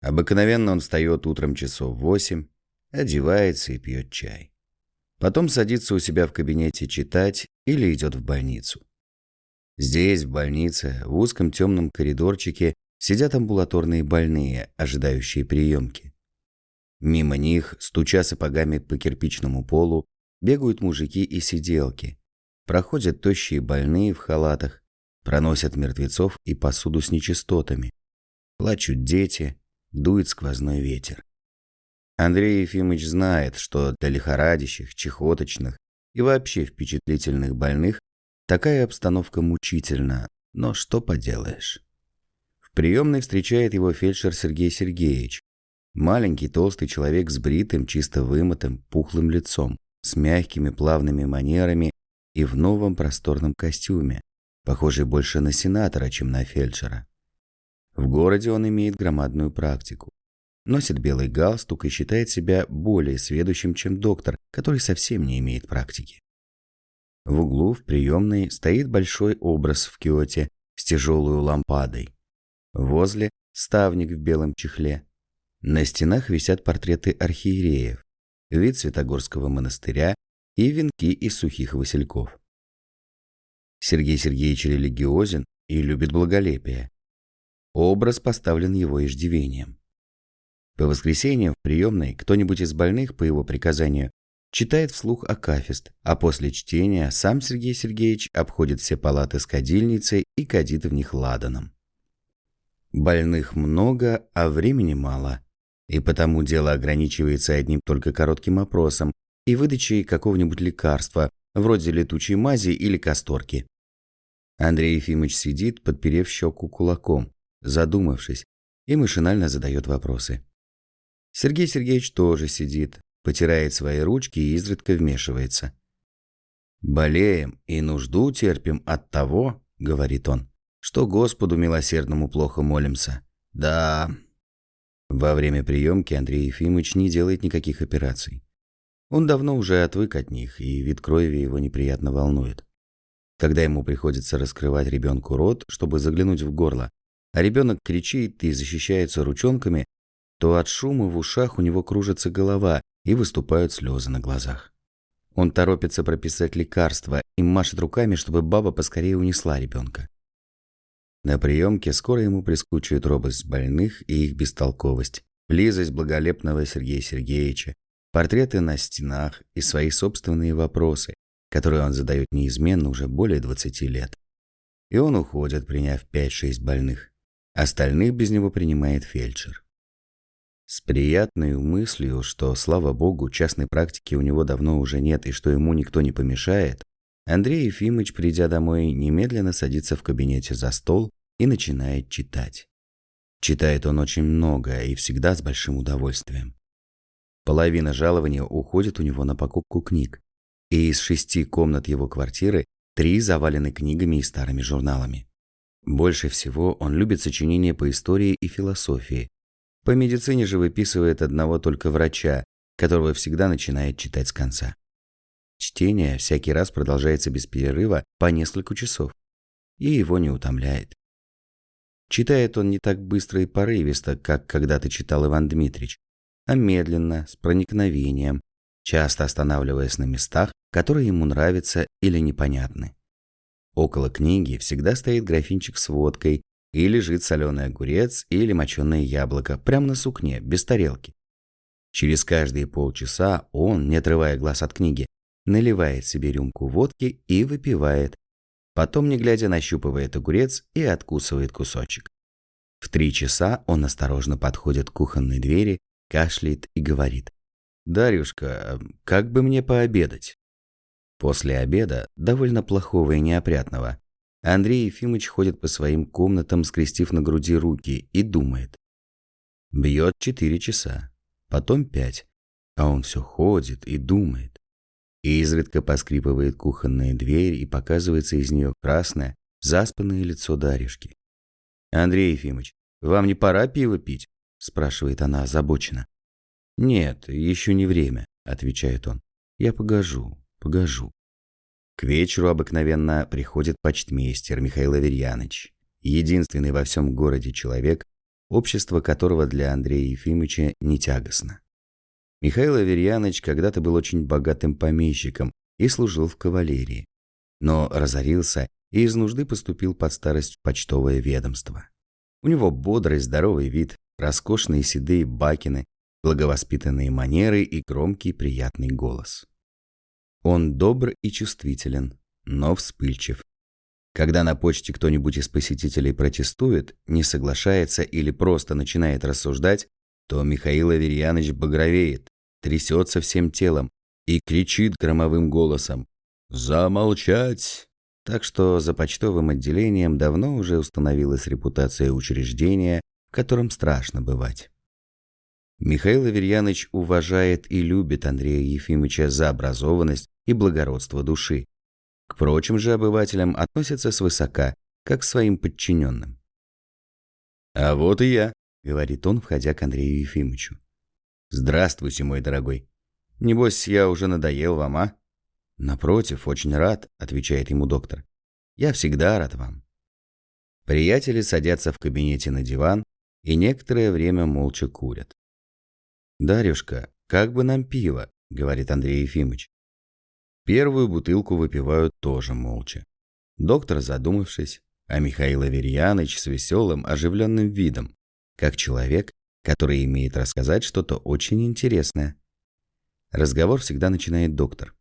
Обыкновенно он встает утром часов восемь, одевается и пьет чай. Потом садится у себя в кабинете читать или идет в больницу. Здесь, в больнице, в узком темном коридорчике, сидят амбулаторные больные, ожидающие приемки. Мимо них, стуча сапогами по кирпичному полу, бегают мужики и сиделки. Проходят тощие больные в халатах, проносят мертвецов и посуду с нечистотами. плачут дети, дует сквозной ветер. Андрей Ефимович знает, что для лихорадящих, чехоточных и вообще впечатлительных больных такая обстановка мучительна, но что поделаешь. В приемной встречает его фельдшер Сергей Сергеевич. Маленький толстый человек с бритым, чисто вымытым, пухлым лицом, с мягкими плавными манерами и в новом просторном костюме, похожий больше на сенатора, чем на фельдшера. В городе он имеет громадную практику носит белый галстук и считает себя более сведущим, чем доктор, который совсем не имеет практики. В углу в приемной стоит большой образ в киоте с тяжелой лампадой. Возле – ставник в белом чехле. На стенах висят портреты архиереев, вид Святогорского монастыря и венки из сухих васильков. Сергей Сергеевич религиозен и любит благолепие. Образ поставлен его иждивением. По воскресеньям в приемной кто-нибудь из больных, по его приказанию, читает вслух акафист, а после чтения сам Сергей Сергеевич обходит все палаты с кадильницей и кадит в них ладаном. Больных много, а времени мало. И потому дело ограничивается одним только коротким опросом и выдачей какого-нибудь лекарства, вроде летучей мази или касторки. Андрей Ефимович сидит, подперев щеку кулаком, задумавшись, и машинально задает вопросы. Сергей Сергеевич тоже сидит, потирает свои ручки и изредка вмешивается. «Болеем и нужду терпим от того, — говорит он, — что Господу милосердному плохо молимся. Да...» Во время приемки Андрей Ефимович не делает никаких операций. Он давно уже отвык от них, и вид крови его неприятно волнует. Когда ему приходится раскрывать ребенку рот, чтобы заглянуть в горло, а ребенок кричит и защищается ручонками, то от шума в ушах у него кружится голова и выступают слезы на глазах. Он торопится прописать лекарство и машет руками, чтобы баба поскорее унесла ребенка. На приемке скоро ему прискучает робость больных и их бестолковость, близость благолепного Сергея Сергеевича, портреты на стенах и свои собственные вопросы, которые он задает неизменно уже более 20 лет. И он уходит, приняв 5-6 больных. Остальных без него принимает фельдшер. С приятной мыслью, что, слава богу, частной практики у него давно уже нет и что ему никто не помешает, Андрей Ефимович, придя домой, немедленно садится в кабинете за стол и начинает читать. Читает он очень много и всегда с большим удовольствием. Половина жалования уходит у него на покупку книг, и из шести комнат его квартиры три завалены книгами и старыми журналами. Больше всего он любит сочинения по истории и философии, по медицине же выписывает одного только врача, которого всегда начинает читать с конца. Чтение всякий раз продолжается без перерыва по несколько часов, и его не утомляет. Читает он не так быстро и порывисто, как когда-то читал Иван Дмитрич, а медленно, с проникновением, часто останавливаясь на местах, которые ему нравятся или непонятны. Около книги всегда стоит графинчик с водкой и лежит соленый огурец или моченое яблоко прямо на сукне, без тарелки. Через каждые полчаса он, не отрывая глаз от книги, наливает себе рюмку водки и выпивает. Потом, не глядя, нащупывает огурец и откусывает кусочек. В три часа он осторожно подходит к кухонной двери, кашляет и говорит. «Дарюшка, как бы мне пообедать?» После обеда, довольно плохого и неопрятного, Андрей Ефимович ходит по своим комнатам, скрестив на груди руки, и думает. Бьет четыре часа, потом пять, а он все ходит и думает. И изредка поскрипывает кухонная дверь, и показывается из нее красное, заспанное лицо Даришки. «Андрей Ефимович, вам не пора пиво пить?» – спрашивает она озабоченно. «Нет, еще не время», – отвечает он. «Я погожу, погожу». К вечеру обыкновенно приходит почтмейстер Михаил Аверьяныч, единственный во всем городе человек, общество которого для Андрея Ефимовича не тягостно. Михаил Аверьяныч когда-то был очень богатым помещиком и служил в кавалерии, но разорился и из нужды поступил под старость в почтовое ведомство. У него бодрый, здоровый вид, роскошные седые бакины, благовоспитанные манеры и громкий приятный голос. Он добр и чувствителен, но вспыльчив. Когда на почте кто-нибудь из посетителей протестует, не соглашается или просто начинает рассуждать, то Михаил Аверьяныч багровеет, трясется всем телом и кричит громовым голосом «Замолчать!». Так что за почтовым отделением давно уже установилась репутация учреждения, в котором страшно бывать. Михаил Аверьяныч уважает и любит Андрея Ефимовича за образованность и благородство души. К прочим же обывателям относится свысока, как к своим подчиненным. «А вот и я», — говорит он, входя к Андрею Ефимовичу. «Здравствуйте, мой дорогой. Небось, я уже надоел вам, а?» «Напротив, очень рад», — отвечает ему доктор. «Я всегда рад вам». Приятели садятся в кабинете на диван и некоторое время молча курят. «Дарюшка, как бы нам пиво?» — говорит Андрей Ефимович. Первую бутылку выпивают тоже молча. Доктор задумавшись, а Михаил Аверьяныч с веселым, оживленным видом, как человек, который имеет рассказать что-то очень интересное. Разговор всегда начинает доктор.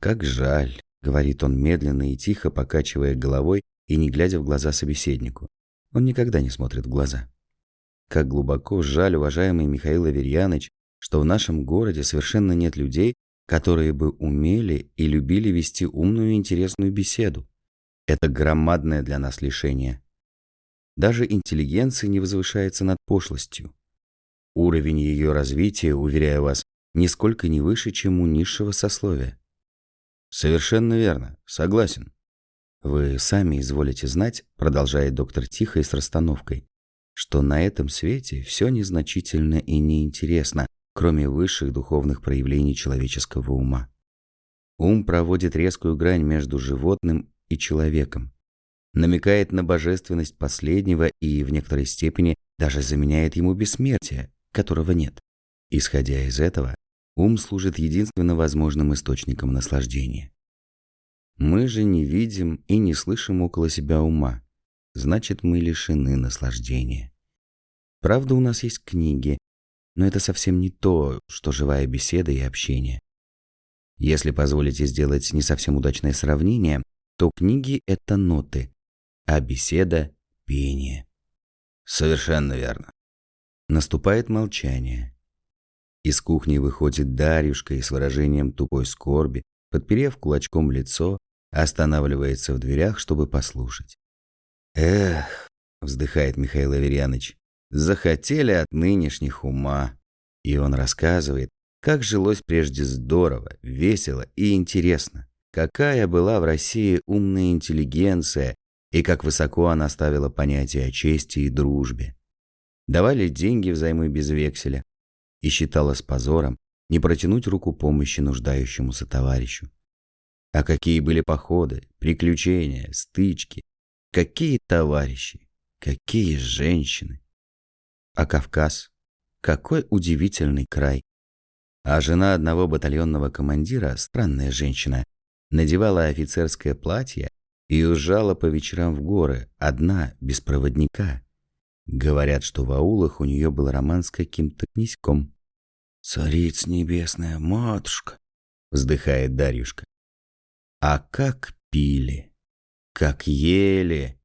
«Как жаль», — говорит он медленно и тихо, покачивая головой и не глядя в глаза собеседнику. Он никогда не смотрит в глаза. Как глубоко жаль, уважаемый Михаил Аверьяныч, что в нашем городе совершенно нет людей, которые бы умели и любили вести умную и интересную беседу. Это громадное для нас лишение. Даже интеллигенция не возвышается над пошлостью. Уровень ее развития, уверяю вас, нисколько не выше, чем у низшего сословия. Совершенно верно, согласен. Вы сами изволите знать, продолжает доктор тихо и с расстановкой, что на этом свете все незначительно и неинтересно, кроме высших духовных проявлений человеческого ума. Ум проводит резкую грань между животным и человеком, намекает на божественность последнего и в некоторой степени даже заменяет ему бессмертие, которого нет. Исходя из этого, ум служит единственно возможным источником наслаждения. Мы же не видим и не слышим около себя ума, значит, мы лишены наслаждения. Правда, у нас есть книги, но это совсем не то, что живая беседа и общение. Если позволите сделать не совсем удачное сравнение, то книги — это ноты, а беседа — пение. Совершенно верно. Наступает молчание. Из кухни выходит Дарюшка и с выражением тупой скорби, подперев кулачком лицо, останавливается в дверях, чтобы послушать. «Эх», — вздыхает Михаил Аверьяныч, — «захотели от нынешних ума». И он рассказывает, как жилось прежде здорово, весело и интересно. Какая была в России умная интеллигенция и как высоко она ставила понятие о чести и дружбе. Давали деньги взаймы без векселя и считала с позором не протянуть руку помощи нуждающемуся товарищу. А какие были походы, приключения, стычки, Какие товарищи, какие женщины. А Кавказ? Какой удивительный край. А жена одного батальонного командира, странная женщина, надевала офицерское платье и уезжала по вечерам в горы, одна, без проводника. Говорят, что в аулах у нее был роман с каким-то князьком. «Цариц небесная матушка!» — вздыхает Дарюшка. А как пили! Как ели!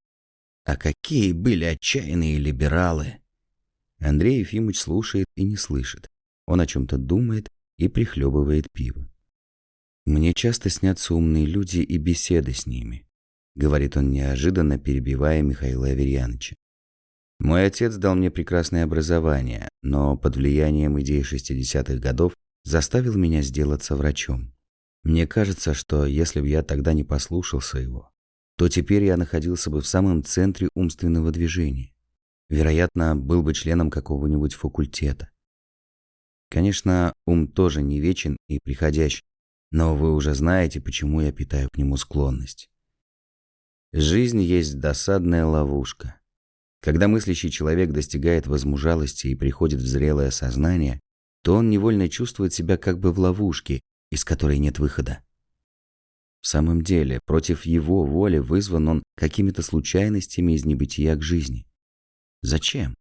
А какие были отчаянные либералы! Андрей Ефимович слушает и не слышит. Он о чем-то думает и прихлебывает пиво. «Мне часто снятся умные люди и беседы с ними», — говорит он неожиданно, перебивая Михаила Аверьяновича. «Мой отец дал мне прекрасное образование, но под влиянием идей 60-х годов заставил меня сделаться врачом. Мне кажется, что если бы я тогда не послушался его, то теперь я находился бы в самом центре умственного движения. Вероятно, был бы членом какого-нибудь факультета. Конечно, ум тоже не вечен и приходящ, но вы уже знаете, почему я питаю к нему склонность. Жизнь есть досадная ловушка. Когда мыслящий человек достигает возмужалости и приходит в зрелое сознание, то он невольно чувствует себя как бы в ловушке, из которой нет выхода. В самом деле, против его воли вызван он какими-то случайностями из небытия к жизни. Зачем?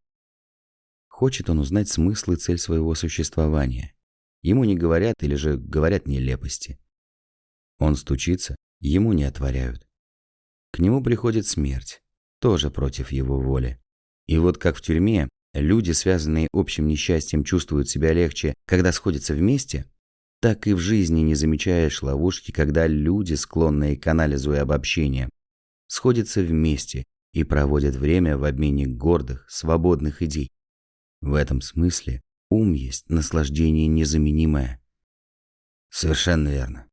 Хочет он узнать смысл и цель своего существования. Ему не говорят или же говорят нелепости. Он стучится, ему не отворяют. К нему приходит смерть, тоже против его воли. И вот как в тюрьме люди, связанные общим несчастьем, чувствуют себя легче, когда сходятся вместе, так и в жизни не замечаешь ловушки, когда люди, склонные к анализу и обобщению, сходятся вместе и проводят время в обмене гордых, свободных идей. В этом смысле ум есть наслаждение незаменимое. Совершенно верно.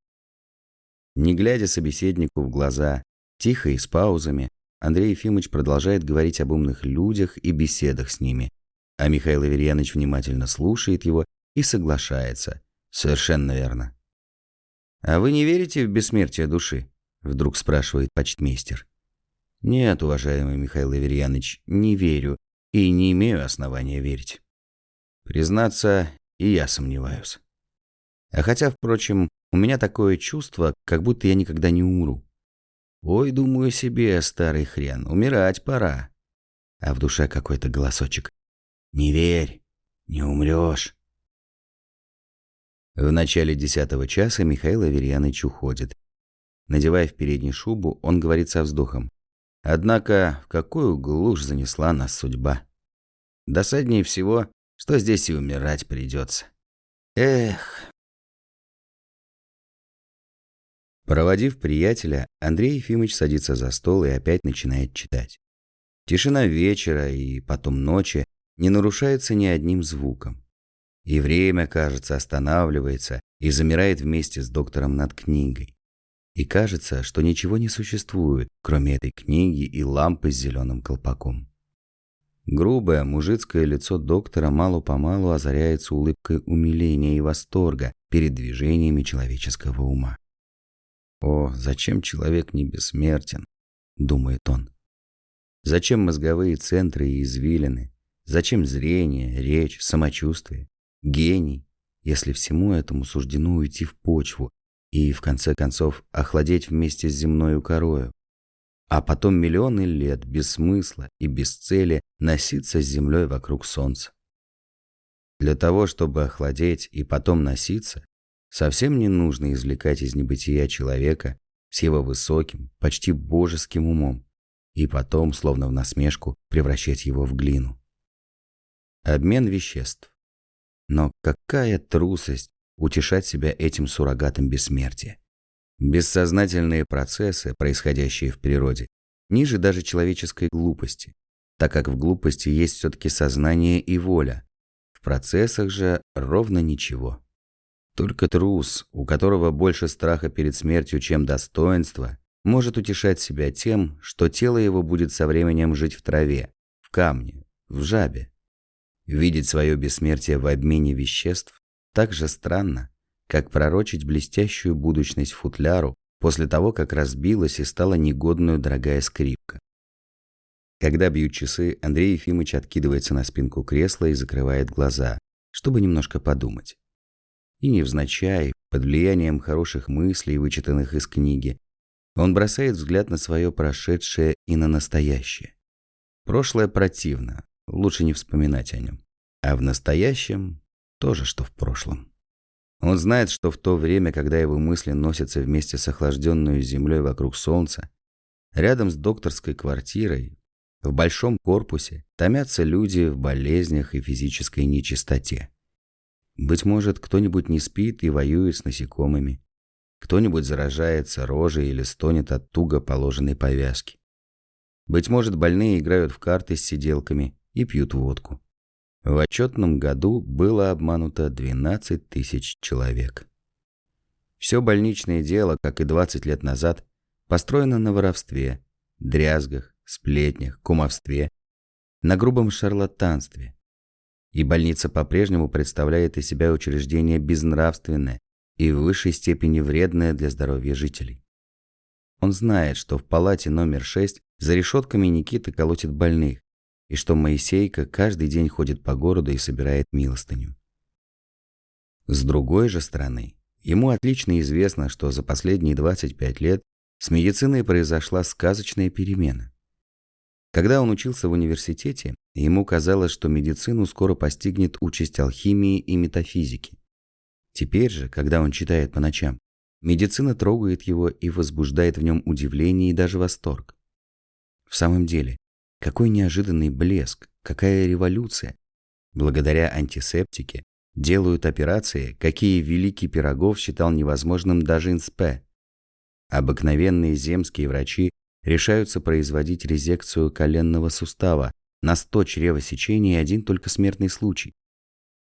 Не глядя собеседнику в глаза, тихо и с паузами, Андрей Ефимович продолжает говорить об умных людях и беседах с ними, а Михаил Аверьянович внимательно слушает его и соглашается. Совершенно верно. «А вы не верите в бессмертие души?» Вдруг спрашивает почтмейстер. «Нет, уважаемый Михаил Аверьянович, не верю и не имею основания верить. Признаться, и я сомневаюсь. А хотя, впрочем, у меня такое чувство, как будто я никогда не умру. Ой, думаю себе, старый хрен, умирать пора. А в душе какой-то голосочек. Не верь, не умрешь. В начале десятого часа Михаил Аверьяныч уходит. Надевая в передней шубу, он говорит со вздохом. Однако, в какую глушь занесла нас судьба? Досаднее всего, что здесь и умирать придется. Эх. Проводив приятеля, Андрей Ефимович садится за стол и опять начинает читать. Тишина вечера и потом ночи не нарушается ни одним звуком. И время, кажется, останавливается и замирает вместе с доктором над книгой. И кажется, что ничего не существует, кроме этой книги и лампы с зеленым колпаком. Грубое мужицкое лицо доктора мало-помалу озаряется улыбкой умиления и восторга перед движениями человеческого ума. «О, зачем человек не бессмертен?» – думает он. «Зачем мозговые центры и извилины? Зачем зрение, речь, самочувствие, гений, если всему этому суждено уйти в почву и, в конце концов, охладеть вместе с земною корою? а потом миллионы лет без смысла и без цели носиться с землей вокруг Солнца. Для того, чтобы охладеть и потом носиться, совсем не нужно извлекать из небытия человека с его высоким, почти божеским умом и потом, словно в насмешку, превращать его в глину. Обмен веществ. Но какая трусость утешать себя этим суррогатом бессмертия. Бессознательные процессы, происходящие в природе, ниже даже человеческой глупости, так как в глупости есть все-таки сознание и воля. В процессах же ровно ничего. Только трус, у которого больше страха перед смертью, чем достоинства, может утешать себя тем, что тело его будет со временем жить в траве, в камне, в жабе. Видеть свое бессмертие в обмене веществ так же странно, как пророчить блестящую будущность футляру после того, как разбилась и стала негодную дорогая скрипка. Когда бьют часы, Андрей Ефимович откидывается на спинку кресла и закрывает глаза, чтобы немножко подумать. И невзначай, под влиянием хороших мыслей, вычитанных из книги, он бросает взгляд на свое прошедшее и на настоящее. Прошлое противно, лучше не вспоминать о нем. А в настоящем тоже, что в прошлом. Он знает, что в то время, когда его мысли носятся вместе с охлажденной землей вокруг солнца, рядом с докторской квартирой, в большом корпусе, томятся люди в болезнях и физической нечистоте. Быть может, кто-нибудь не спит и воюет с насекомыми. Кто-нибудь заражается рожей или стонет от туго положенной повязки. Быть может, больные играют в карты с сиделками и пьют водку. В отчетном году было обмануто 12 тысяч человек. Все больничное дело, как и 20 лет назад, построено на воровстве, дрязгах, сплетнях, кумовстве, на грубом шарлатанстве. И больница по-прежнему представляет из себя учреждение безнравственное и в высшей степени вредное для здоровья жителей. Он знает, что в палате номер 6 за решетками Никита колотит больных, и что Моисейка каждый день ходит по городу и собирает милостыню. С другой же стороны, ему отлично известно, что за последние 25 лет с медициной произошла сказочная перемена. Когда он учился в университете, ему казалось, что медицину скоро постигнет участь алхимии и метафизики. Теперь же, когда он читает по ночам, Медицина трогает его и возбуждает в нем удивление и даже восторг. В самом деле, какой неожиданный блеск, какая революция. Благодаря антисептике делают операции, какие Великий Пирогов считал невозможным даже инспе. Обыкновенные земские врачи решаются производить резекцию коленного сустава на 100 чревосечений один только смертный случай.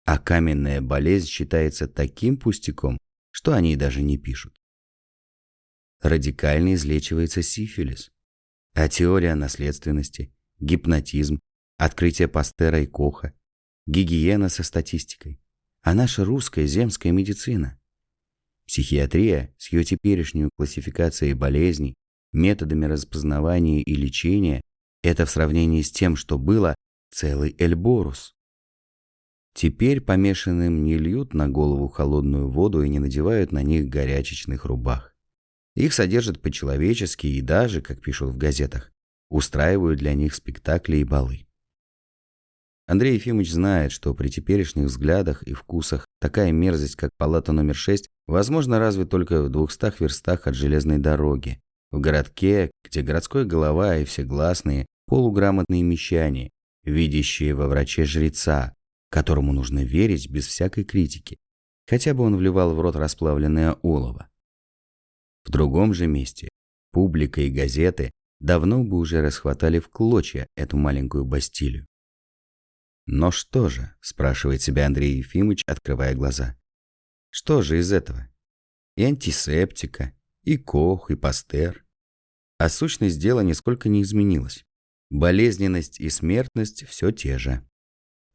А каменная болезнь считается таким пустяком, что они даже не пишут. Радикально излечивается сифилис. А теория наследственности, гипнотизм, открытие Пастера и Коха, гигиена со статистикой, а наша русская земская медицина. Психиатрия с ее теперешней классификацией болезней, методами распознавания и лечения – это в сравнении с тем, что было, целый Эльборус. Теперь помешанным не льют на голову холодную воду и не надевают на них горячечных рубах. Их содержат по-человечески и даже, как пишут в газетах, устраивают для них спектакли и балы. Андрей Ефимович знает, что при теперешних взглядах и вкусах такая мерзость, как палата номер 6, возможно разве только в двухстах верстах от железной дороги, в городке, где городской голова и всегласные, полуграмотные мещане, видящие во враче жреца, которому нужно верить без всякой критики, хотя бы он вливал в рот расплавленное олово. В другом же месте публика и газеты давно бы уже расхватали в клочья эту маленькую Бастилию. «Но что же?» – спрашивает себя Андрей Ефимович, открывая глаза. «Что же из этого? И антисептика, и Кох, и Пастер. А сущность дела нисколько не изменилась. Болезненность и смертность все те же.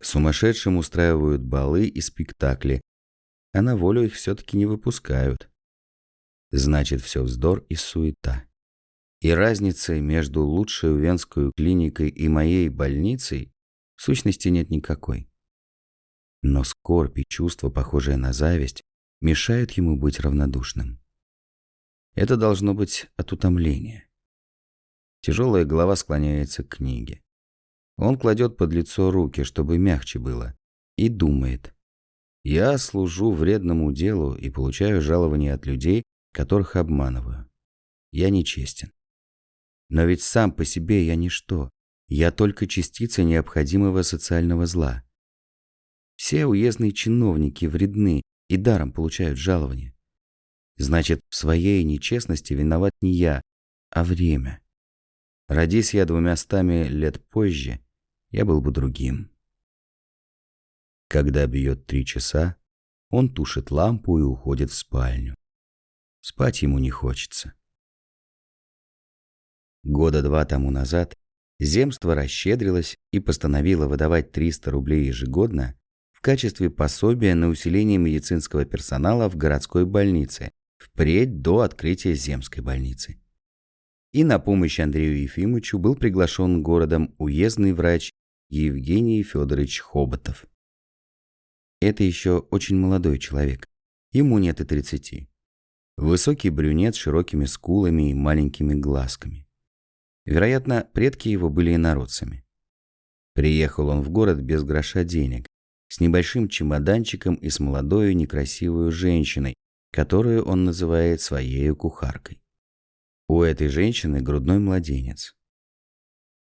Сумасшедшим устраивают балы и спектакли, а на волю их все-таки не выпускают. Значит, все вздор и суета. И разницы между лучшей венской клиникой и моей больницей в сущности нет никакой. Но скорбь и чувство, похожее на зависть, мешают ему быть равнодушным. Это должно быть от утомления. Тяжелая голова склоняется к книге. Он кладет под лицо руки, чтобы мягче было, и думает. «Я служу вредному делу и получаю жалования от людей, которых обманываю. Я нечестен. Но ведь сам по себе я ничто. Я только частица необходимого социального зла. Все уездные чиновники вредны и даром получают жалования. Значит, в своей нечестности виноват не я, а время. Родись я двумя стами лет позже, я был бы другим. Когда бьет три часа, он тушит лампу и уходит в спальню. Спать ему не хочется. Года два тому назад земство расщедрилось и постановило выдавать 300 рублей ежегодно в качестве пособия на усиление медицинского персонала в городской больнице впредь до открытия земской больницы. И на помощь Андрею Ефимовичу был приглашен городом уездный врач Евгений Федорович Хоботов. Это еще очень молодой человек. Ему нет и тридцати. Высокий брюнет с широкими скулами и маленькими глазками. Вероятно, предки его были инородцами. Приехал он в город без гроша денег, с небольшим чемоданчиком и с молодой некрасивой женщиной, которую он называет своей кухаркой. У этой женщины грудной младенец.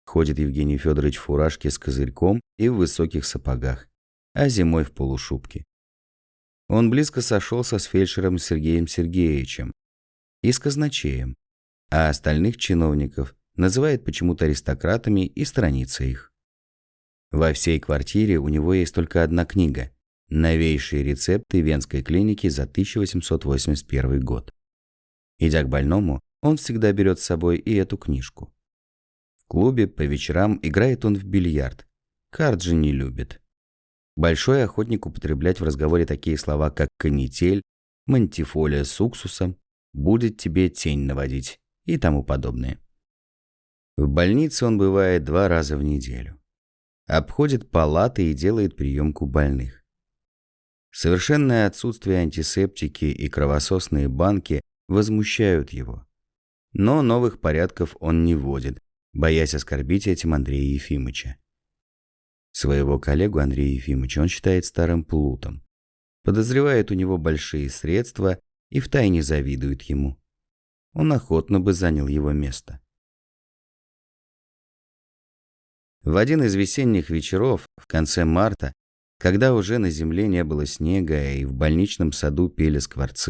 Ходит Евгений Федорович в фуражке с козырьком и в высоких сапогах, а зимой в полушубке. Он близко сошелся с фельдшером Сергеем Сергеевичем и с казначеем, а остальных чиновников называет почему-то аристократами и страница их. Во всей квартире у него есть только одна книга «Новейшие рецепты Венской клиники за 1881 год». Идя к больному, он всегда берет с собой и эту книжку клубе по вечерам играет он в бильярд. Карт же не любит. Большой охотник употреблять в разговоре такие слова, как канитель, мантифолия с уксусом, будет тебе тень наводить и тому подобное. В больнице он бывает два раза в неделю. Обходит палаты и делает приемку больных. Совершенное отсутствие антисептики и кровососные банки возмущают его. Но новых порядков он не вводит, боясь оскорбить этим Андрея Ефимыча. Своего коллегу Андрея Ефимыча он считает старым плутом, подозревает у него большие средства и втайне завидует ему. Он охотно бы занял его место. В один из весенних вечеров, в конце марта, когда уже на земле не было снега и в больничном саду пели скворцы,